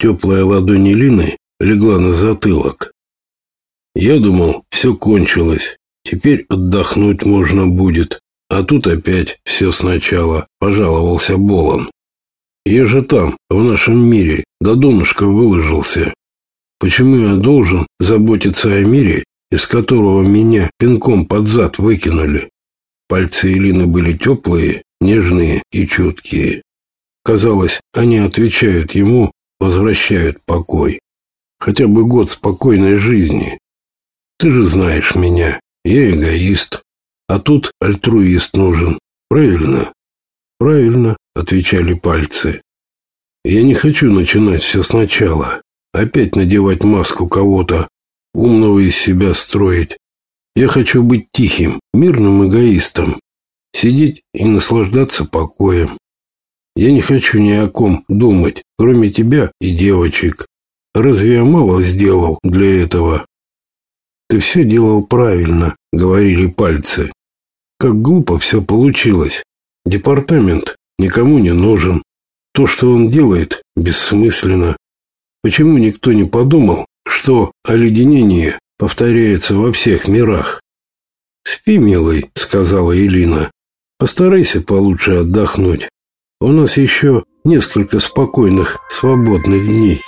Теплая ладонь Элины легла на затылок. Я думал, все кончилось. Теперь отдохнуть можно будет. А тут опять все сначала, пожаловался Болон. Я же там, в нашем мире, до донышка выложился. Почему я должен заботиться о мире, из которого меня пинком под зад выкинули? Пальцы Элины были теплые, нежные и чуткие. Казалось, они отвечают ему, возвращают покой. Хотя бы год спокойной жизни. Ты же знаешь меня, я эгоист, а тут альтруист нужен. Правильно? Правильно, отвечали пальцы. Я не хочу начинать все сначала. Опять надевать маску кого-то, умного из себя строить. Я хочу быть тихим, мирным эгоистом. Сидеть и наслаждаться покоем. Я не хочу ни о ком думать, кроме тебя и девочек. Разве я мало сделал для этого? Ты все делал правильно, говорили пальцы. Как глупо все получилось. Департамент никому не нужен. То, что он делает, бессмысленно. Почему никто не подумал, что оледенение повторяется во всех мирах? «Спи, милый», — сказала Элина. «Постарайся получше отдохнуть. У нас еще несколько спокойных, свободных дней».